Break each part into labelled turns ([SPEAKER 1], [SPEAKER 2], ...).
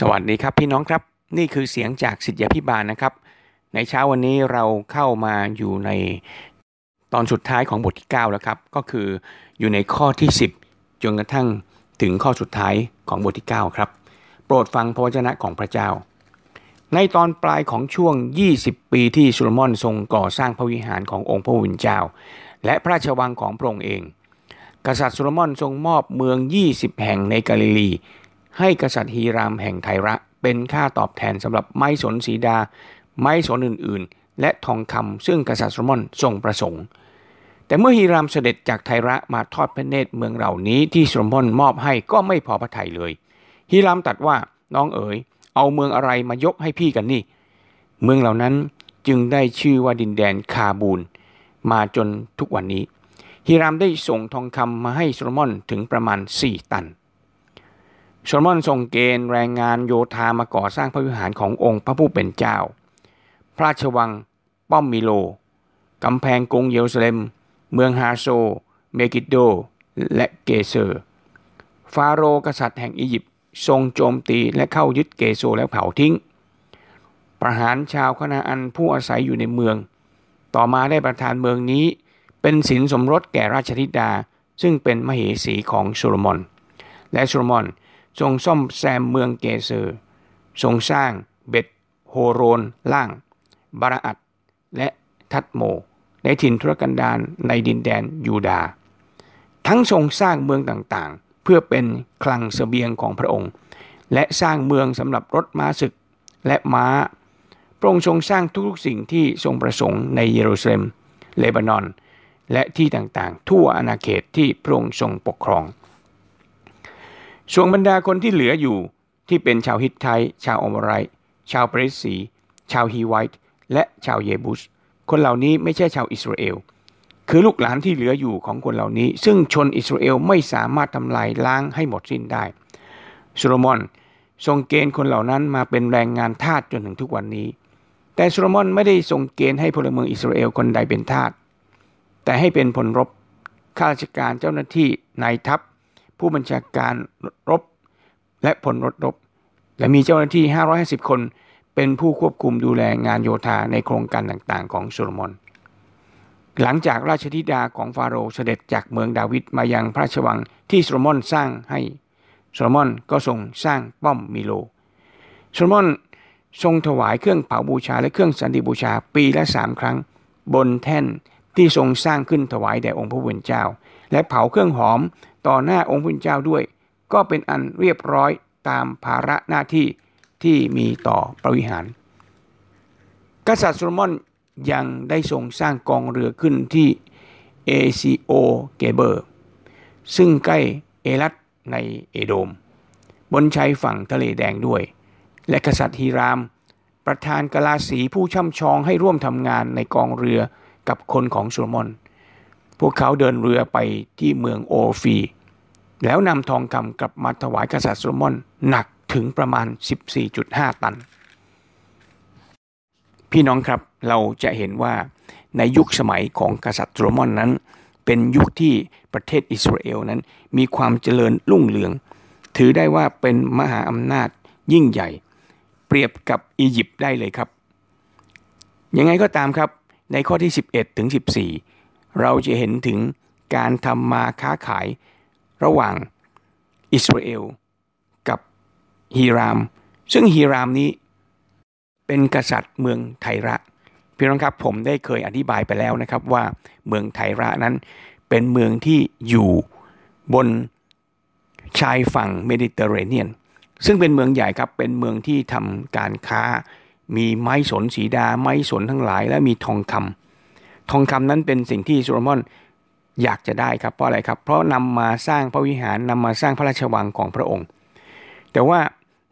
[SPEAKER 1] สวัสดีครับพี่น้องครับ นี่คือเสียงจากศิษยาภิบาลนะครับ ในเช้าวันนี้เราเข้ามาอยู่ในตอนสุดท้ายของบทที่ 9 แล้วครับ ก็คืออยู่ในข้อที่ 10 จนกระทั่งถึงข้อสุดท้ายของบทที่ 9 ครับ โปรดฟังพระวจนะของพระเจ้า ในตอนปลายของช่วง 20 ปีที่โซโลมอนทรงก่อสร้างพระวิหารขององค์พระผู้เป็นเจ้า และพระราชวังของพระองค์เอง กษัตริย์โซโลมอนทรงมอบเมือง 20 แห่งในกาลิลี ให้กษัตริย์ฮีรามแห่งไทระ เป็นค่าตอบแทนสำหรับไม้สนสีดา ไม้สนอื่นๆ และทองคำซึ่งกษัตริย์โซโลมอนทรงประสงค์ แต่เมื่อฮีรามเสด็จจากไทระมาทอดพระเนตรเมืองเหล่านี้ที่โซโลมอนมอบให้ก็ไม่พอพระทัยเลยฮีรามตัดว่าน้องเอ๋ยเอาเมืองอะไรมายกให้พี่กันนี่ เมืองเหล่านั้นจึงได้ชื่อว่าดินแดนคาบูล มาจนทุกวันนี้ฮีรามได้ส่งทองคำมาให้โซโลมอนถึงประมาณ 4 ตัน โซโลมอนทรงเกณฑ์แรงงานโยธามาก่อสร้างพระวิหารขององค์พระผู้เป็นเจ้า พระราชวัง ป้อมมิโล กำแพงกรุงเยรูซาเล็ม เมืองฮาโซร์ เมกิโด และเกเซอร์ ฟาโรห์กษัตริย์แห่งอียิปต์ทรงโจมตีและเข้ายึดเกเซอร์แล้วเผาทิ้ง ประหารชาวคานาอันผู้อาศัยอยู่ในเมือง ต่อมาได้ประทานเมืองนี้ เป็นสินสมรสแก่ราชธิดา ซึ่งเป็นมเหสีของโซโลมอน และโซโลมอน ทรงซ่อมแซมเมืองเกเซอร์ทรงสร้างเบธโฮโรนล่าง บาอาลัทและทัดโมร์ ในถิ่นทุรกันดารในดินแดนยูดา ทั้งทรงสร้างเมืองต่างๆ เพื่อเป็นคลังเสบียงของพระองค์ และสร้างเมืองสำหรับรถม้าศึกและม้า พระองค์ทรงสร้างทุกๆสิ่งที่ทรงประสงค์ในเยรูซาเล็ม เลบานอน และที่ต่างๆ ทั่วอาณาเขตที่พระองค์ทรงปกครอง ส่วนบรรดาคนที่เหลืออยู่ที่เป็นชาวฮิตไทชาวอมไรชาวเปรสีชาวฮีไวท์และชาวเยบุสคนเหล่านี้ไม่ใช่ชาวอิสราเอล คือลูกหลานที่เหลืออยู่ของคนเหล่านี้ ซึ่งชนอิสราเอลไม่สามารถทำลายล้างให้หมดสิ้นได้โซโลมอนทรงเกณฑ์คนเหล่านั้นมาเป็นแรงงานทาสจนถึงทุกวันนี้ แต่โซโลมอนไม่ได้ทรงเกณฑ์ให้พลเมืองอิสราเอลคนใดเป็นทาสแต่ให้เป็นพลรบข้าราชการเจ้าหน้าที่นายทัพ ผู้บัญชาการรบ และพลรถรบ และมีเจ้าหน้าที่ 550 คน เป็นผู้ควบคุมดูแลงานโยธาในโครงการต่างๆ ของโซโลมอน หลังจากราชธิดาของฟาโรห์เสด็จจากเมืองดาวิดมายังพระราชวังที่โซโลมอนสร้างให้โซโลมอนก็ทรงสร้างป้อมมิโลโซโลมอนทรงถวายเครื่องเผาบูชาและเครื่องสันติบูชาปีละสามครั้ง บนแท่นที่ทรงสร้างขึ้นถวายแด่องค์พระผู้เป็นเจ้า และเผาเครื่องหอม ต่อหน้าองค์พระเจ้าด้วย ก็เป็นอันเรียบร้อยตามภาระหน้าที่ที่มีต่อพระวิหาร กษัตริย์โซโลมอนยังได้ทรงสร้างกองเรือขึ้นที่เอซีโอนเกเบอร์ ซึ่งใกล้เอลัตในเอโดม บนชายฝั่งทะเลแดงด้วย และกษัตริย์ฮีราม ประทานกลาสีผู้ช่ำชองให้ร่วมทำงานในกองเรือกับคนของโซโลมอน พวกเขาเดินเรือไปที่เมืองโอฟีร์ แล้วนำทองคำกลับมาถวายกษัตริย์โซโลมอนหนักถึงประมาณ 14.5 ตัน พี่น้องครับเราจะเห็นว่าในยุคสมัยของกษัตริย์โซโลมอนนั้น เป็นยุคที่ประเทศอิสราเอลนั้น มีความเจริญรุ่งเรือง ถือได้ว่าเป็นมหาอำนาจยิ่งใหญ่ เปรียบกับอียิปต์ได้เลยครับ ยังไงก็ตามครับในข้อที่ 11ถึง14 เราจะเห็นถึงการทำมาค้าขาย ระหว่างอิสราเอลกับฮีราม ซึ่งฮีรามนี้เป็นกษัตริย์เมืองไทระพี่น้องครับผมได้เคยอธิบายไปแล้วนะครับว่าเมืองไทระนั้นเป็นเมืองที่อยู่บนชายฝั่งเมดิเตอร์เรเนียน ซึ่งเป็นเมืองใหญ่ครับเป็นเมืองที่ทำการค้า มีไม้สนสีดาไม้สนทั้งหลาย และมีทองคำทองคำนั้นเป็นสิ่งที่โซโลมอน อยากจะได้ครับเพราะอะไรครับ เพราะนำมาสร้างพระวิหารนำมาสร้างพระราชวังของพระองค์ แต่ว่า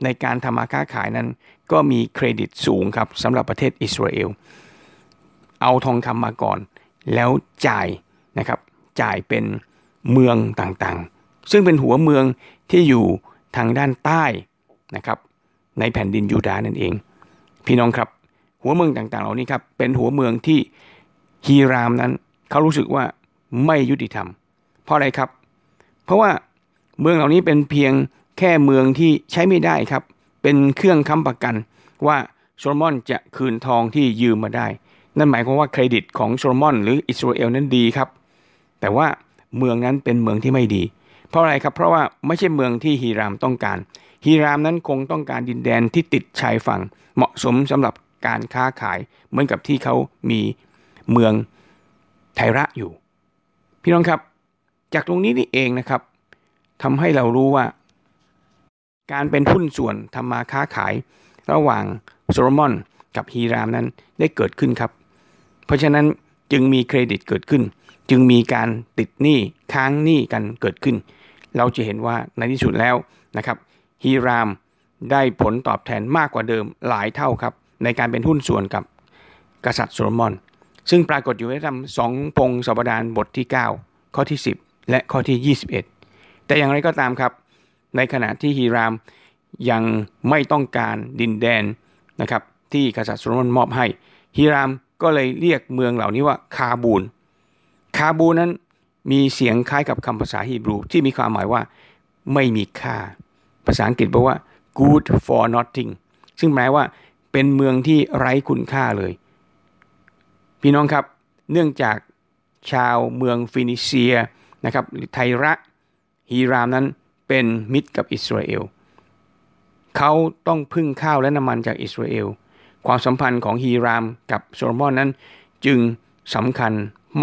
[SPEAKER 1] ในการทำมาค้าขายนั้น ก็มีเครดิตสูงครับสำหรับประเทศอิสราเอล เอาทองคำมาก่อน แล้วจ่ายนะครับจ่ายเป็นเมืองต่างๆ ซึ่งเป็นหัวเมืองที่อยู่ทางด้านใต้นะครับในแผ่นดินยูดาห์นั่นเอง พี่น้องครับหัวเมืองต่างๆ เหล่านี้ครับเป็นหัวเมืองที่ฮีรามนั้นเขารู้สึกว่า ไม่ยุติธรรม เพราะอะไรครับ เพราะว่าเมืองเหล่านี้เป็นเพียงแค่เมืองที่ใช้ไม่ได้ครับ เป็นเครื่องค้ำประกันว่าโซโลมอนจะคืนทองที่ยืมมาได้ นั่นหมายความว่าเครดิตของโซโลมอนหรืออิสราเอลนั้นดีครับ แต่ว่าเมืองนั้นเป็นเมืองที่ไม่ดี เพราะอะไรครับ เพราะว่าไม่ใช่เมืองที่ฮีรามต้องการ ฮีรามนั้นคงต้องการดินแดนที่ติดชายฝั่ง เหมาะสมสำหรับการค้าขาย เหมือนกับที่เขามีเมืองไทระอยู่ พี่น้องครับ จากตรงนี้นี่เองนะครับทำให้เรารู้ว่า การเป็นหุ้นส่วนทำมาค้าขาย ระหว่างโซโลมอนกับฮีรามนั้นได้เกิดขึ้นครับ เพราะฉะนั้นจึงมีเครดิตเกิดขึ้น จึงมีการติดหนี้ค้างหนี้กันเกิดขึ้น เราจะเห็นว่าในที่สุดแล้วนะครับฮีรามได้ผลตอบแทนมากกว่าเดิมหลายเท่าครับ ในการเป็นหุ้นส่วนกับกษัตริย์โซโลมอน ซึ่งปรากฏอยู่ในธรรมสองพงศาวดารบทที่ 9 ข้อที่ 10 และข้อที่ 21 แต่อย่างไรก็ตามครับ ในขณะที่ฮีรามยังไม่ต้องการดินแดนนะครับที่กษัตริย์โซโลมอนมอบให้ฮีรามก็เลยเรียกเมืองเหล่านี้ว่าคาบูล คาบูนั้นมีเสียงคล้ายกับคำภาษาฮีบรูที่มีความหมายว่าไม่มีค่า ภาษาอังกฤษบอกว่า good for nothing ซึ่งแปลว่าเป็นเมืองที่ไร้คุณค่าเลย พี่น้องครับ เนื่องจากชาวเมืองฟินิเซียนะครับหรือไทระฮีรามนั้นเป็นมิตรกับอิสราเอลเขาต้องพึ่งข้าวและน้ำมันจากอิสราเอล ความสัมพันธ์ของฮีรามกับโซโลมอนนั้น จึงสำคัญ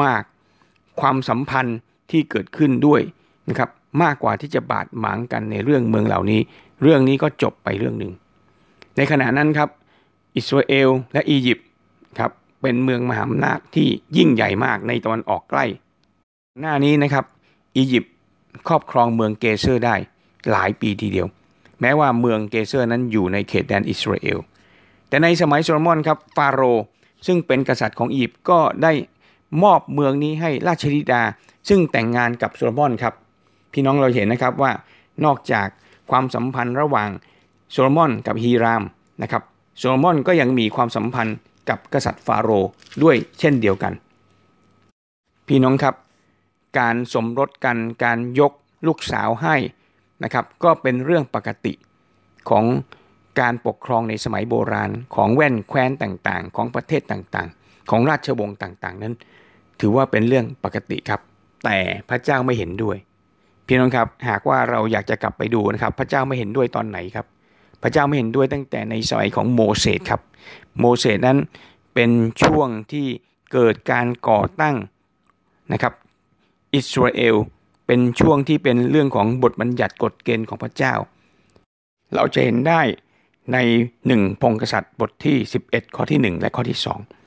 [SPEAKER 1] มาก ความสัมพันธ์ที่เกิดขึ้นด้วยนะครับมากกว่าที่จะบาดหมางกันในเรื่องเมืองเหล่านี้ เรื่องนี้ก็จบไปเรื่องหนึ่ง ในขณะนั้นครับ อิสราเอลและอียิปต์ครับ เป็นเมืองมหาอำนาจที่ยิ่งใหญ่มากในตะวันออกใกล้ หน้านี้นะครับ อียิปต์ครอบครองเมืองเกเซอร์ได้หลายปีทีเดียว แม้ว่าเมืองเกเซอร์นั้นอยู่ในเขตแดนอิสราเอล แต่ในสมัยโซโลมอนครับฟาโรห์ซึ่งเป็นกษัตริย์ของอียิปต์ก็ได้มอบเมืองนี้ให้ราชธิดา ซึ่งแต่งงานกับโซโลมอนครับ พี่น้องเราเห็นนะครับว่านอกจากความสัมพันธ์ระหว่างโซโลมอนกับฮีรามนะครับโซโลมอนก็ยังมีความสัมพันธ์ กับกษัตริย์ฟาโรห์ด้วยเช่นเดียวกัน พี่น้องครับ การสมรสกันการยกลูกสาวให้นะครับ ก็เป็นเรื่องปกติของการปกครองในสมัยโบราณของแว่นแคว้นต่างๆ ของประเทศต่างๆ ของราชวงศ์ต่างๆ นั้น ถือว่าเป็นเรื่องปกติครับ แต่พระเจ้าไม่เห็นด้วย พี่น้องครับหากว่าเราอยากจะกลับไปดูนะครับ พระเจ้าไม่เห็นด้วยตอนไหนครับ พระเจ้าไม่เห็นด้วยตั้งแต่ในสมัยของโมเสสครับ โมเสสนั้นเป็นช่วงที่เกิดการก่อตั้งนะครับอิสราเอลเป็นช่วงที่เป็นเรื่องของบทบัญญัติกฎเกณฑ์ของพระเจ้า เราจะเห็นได้ในหนึ่งพงกษัตริย์บทที่ 11 ข้อที่ 1 และข้อที่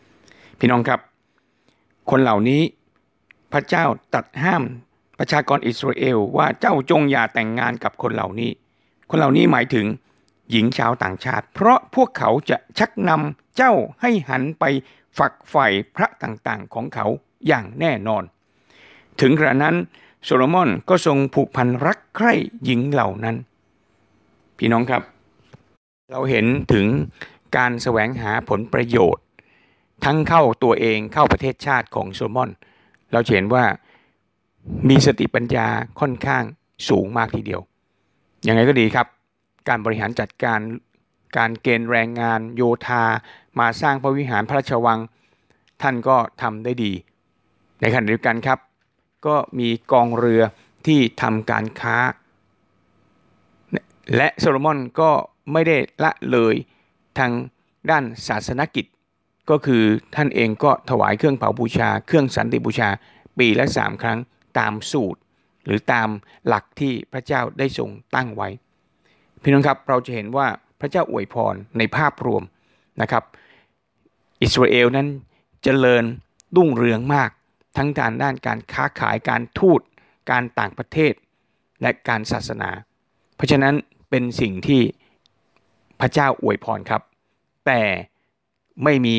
[SPEAKER 1] 2 พี่น้องครับ คนเหล่านี้พระเจ้าตัดห้ามประชากรอิสราเอลว่าเจ้าจงอย่าแต่งงานกับคนเหล่านี้ คนเหล่านี้หมายถึง หญิงชาวต่างชาติ เพราะพวกเขาจะชักนำเจ้าให้หันไปฝักใฝ่พระต่างๆของเขาอย่างแน่นอน ถึงกระนั้นโซโลมอนก็ทรงผูกพันรักใคร่หญิงเหล่านั้น พี่น้องครับ เราเห็นถึงการแสวงหาผลประโยชน์ ทั้งเข้าตัวเองเข้าประเทศชาติของโซโลมอน เราเห็นว่ามีสติปัญญาค่อนข้างสูงมากทีเดียวยังไงก็ดีครับ การบริหารจัดการ การเกณฑ์แรงงานโยธา มาสร้างพระวิหารพระราชวัง ท่านก็ทำได้ดี ในขณะเดียวกันครับ ก็มีกองเรือที่ทำการค้า และโซโลมอนก็ไม่ได้ละเลยทางด้านศาสนกิจ ก็คือท่านเองก็ถวายเครื่องเผาบูชา เครื่องสันติบูชา ปีละสามครั้งตามสูตร หรือตามหลักที่พระเจ้าได้ทรงตั้งไว้ พี่น้องครับเราจะเห็นว่าพระเจ้าอวยพรในภาพรวมนะครับ อิสราเอลนั้นเจริญรุ่งเรืองมาก ทั้งด้านด้านการค้าขายการทูต การต่างประเทศ และการศาสนา เพราะฉะนั้นเป็นสิ่งที่พระเจ้าอวยพรครับ แต่ไม่มี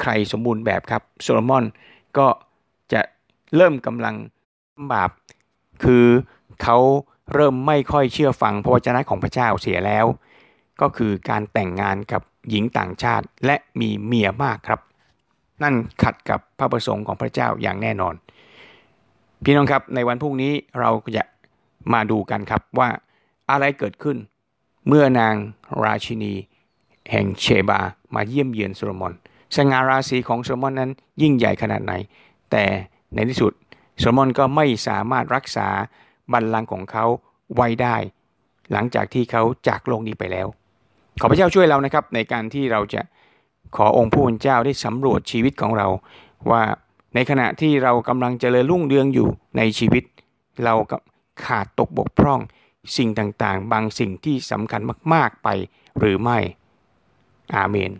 [SPEAKER 1] ใครสมบูรณ์แบบครับโซโลมอนก็จะเริ่มกำลังบาปคือเขา เริ่มไม่ค่อยเชื่อฟังพระวจนะของพระเจ้าเสียแล้ว ก็คือการแต่งงานกับหญิงต่างชาติและมีเมียมากครับ นั่นขัดกับพระประสงค์ของพระเจ้าอย่างแน่นอน พี่น้องครับในวันพรุ่งนี้เราจะมาดูกันครับว่าอะไรเกิดขึ้น เมื่อนางราชินี แห่งเชบามาเยี่ยมเยือนโซโลมอนสง่าราศีของโซโลมอนนั้นยิ่งใหญ่ขนาดไหน แต่ในที่สุดโซโลมอนก็ไม่สามารถรักษา บัลลังก์ของเขาไว้ได้ หลังจากที่เขาจากโลกนี้ไปแล้ว ขอพระเจ้าช่วยเรานะครับ ในการที่เราจะขอองค์ผู้เป็นเจ้าได้สำรวจชีวิตของเรา ว่าในขณะที่เรากำลังเจริญรุ่งเรืองอยู่ในชีวิต เรากับขาดตกบกพร่องสิ่งต่างๆ บางสิ่งที่สำคัญมาก ๆไปหรือไม่ อาเมน